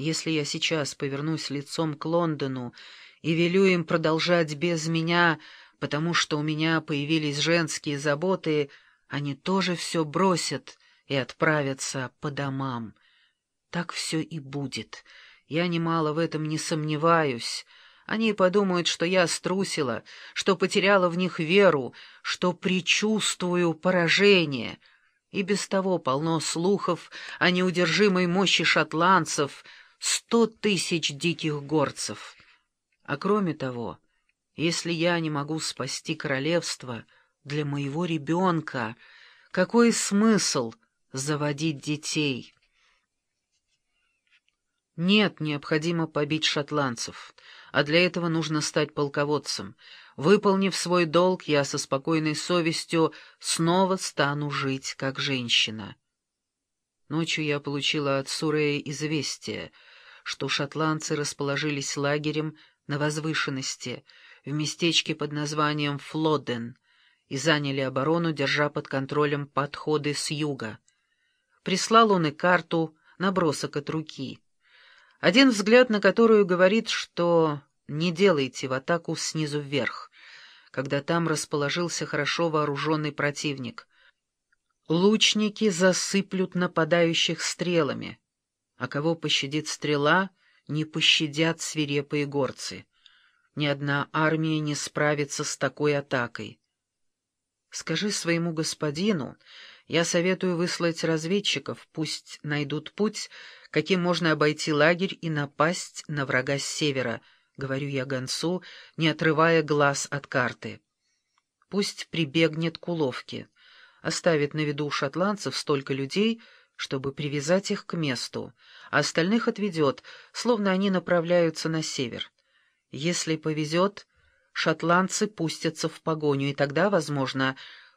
Если я сейчас повернусь лицом к Лондону и велю им продолжать без меня, потому что у меня появились женские заботы, они тоже все бросят и отправятся по домам. Так все и будет. Я немало в этом не сомневаюсь. Они подумают, что я струсила, что потеряла в них веру, что предчувствую поражение. И без того полно слухов о неудержимой мощи шотландцев, сто тысяч диких горцев. А кроме того, если я не могу спасти королевство для моего ребенка, какой смысл заводить детей?» Нет, необходимо побить шотландцев, а для этого нужно стать полководцем. Выполнив свой долг, я со спокойной совестью снова стану жить как женщина. Ночью я получила от Сурея известие, что шотландцы расположились лагерем на возвышенности в местечке под названием Флоден и заняли оборону, держа под контролем подходы с юга. Прислал он и карту, набросок от руки — один взгляд на которую говорит, что не делайте в атаку снизу вверх, когда там расположился хорошо вооруженный противник. Лучники засыплют нападающих стрелами, а кого пощадит стрела, не пощадят свирепые горцы. Ни одна армия не справится с такой атакой. Скажи своему господину, я советую выслать разведчиков, пусть найдут путь, каким можно обойти лагерь и напасть на врага с севера, — говорю я гонцу, не отрывая глаз от карты. Пусть прибегнет к уловке, оставит на виду у шотландцев столько людей, чтобы привязать их к месту, а остальных отведет, словно они направляются на север. Если повезет, шотландцы пустятся в погоню, и тогда, возможно,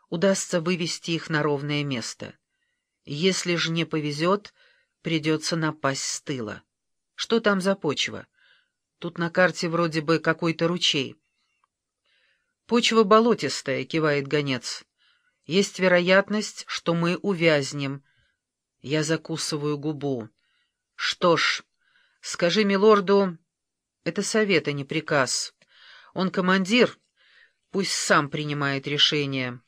удастся вывести их на ровное место. Если же не повезет, придется напасть с тыла. Что там за почва? Тут на карте вроде бы какой-то ручей. Почва болотистая, кивает гонец. Есть вероятность, что мы увязнем. Я закусываю губу. Что ж, скажи милорду, это совет, а не приказ. Он командир, пусть сам принимает решение.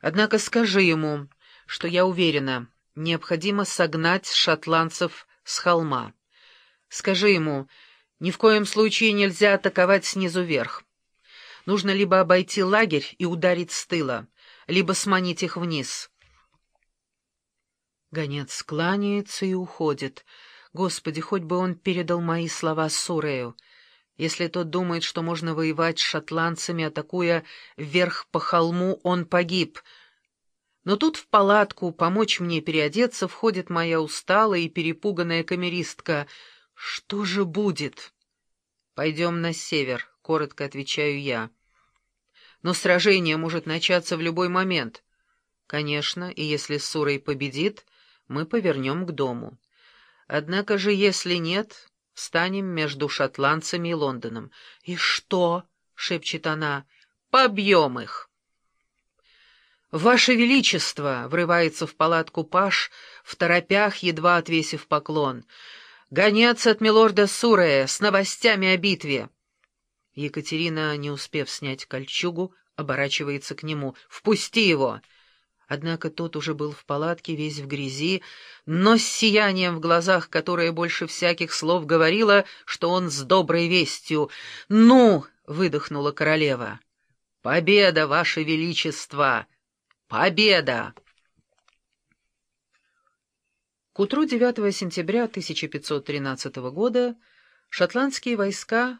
Однако скажи ему, что я уверена, необходимо согнать шотландцев с холма. Скажи ему, ни в коем случае нельзя атаковать снизу вверх. Нужно либо обойти лагерь и ударить с тыла, либо сманить их вниз. Гонец кланяется и уходит. Господи, хоть бы он передал мои слова Сурею. Если тот думает, что можно воевать с шотландцами, атакуя вверх по холму, он погиб. Но тут в палатку помочь мне переодеться входит моя усталая и перепуганная камеристка. Что же будет? Пойдем на север, — коротко отвечаю я. Но сражение может начаться в любой момент. Конечно, и если Сурой победит, мы повернем к дому. Однако же, если нет, Встанем между шотландцами и Лондоном. — И что? — шепчет она. — Побьем их. «Ваше Величество!» — врывается в палатку Паш, в торопях, едва отвесив поклон. «Гонец от милорда Сурея с новостями о битве!» Екатерина, не успев снять кольчугу, оборачивается к нему. «Впусти его!» Однако тот уже был в палатке, весь в грязи, но с сиянием в глазах, которое больше всяких слов говорило, что он с доброй вестью. «Ну!» — выдохнула королева. «Победа, ваше величество! Победа!» К утру 9 сентября 1513 года шотландские войска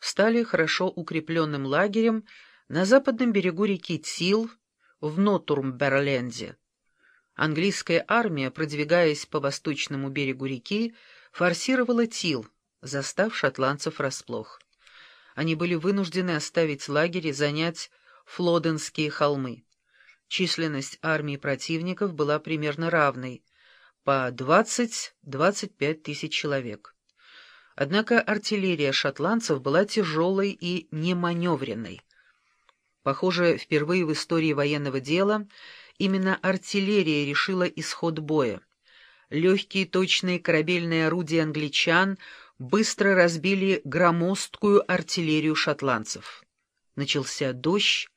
встали хорошо укрепленным лагерем на западном берегу реки Тил, в Нотурмберленде. Английская армия, продвигаясь по восточному берегу реки, форсировала Тил, застав шотландцев врасплох. Они были вынуждены оставить лагерь и занять Флоденские холмы. Численность армии противников была примерно равной, по 20-25 тысяч человек. Однако артиллерия шотландцев была тяжелой и неманевренной. Похоже, впервые в истории военного дела именно артиллерия решила исход боя. Легкие точные корабельные орудия англичан быстро разбили громоздкую артиллерию шотландцев. Начался дождь,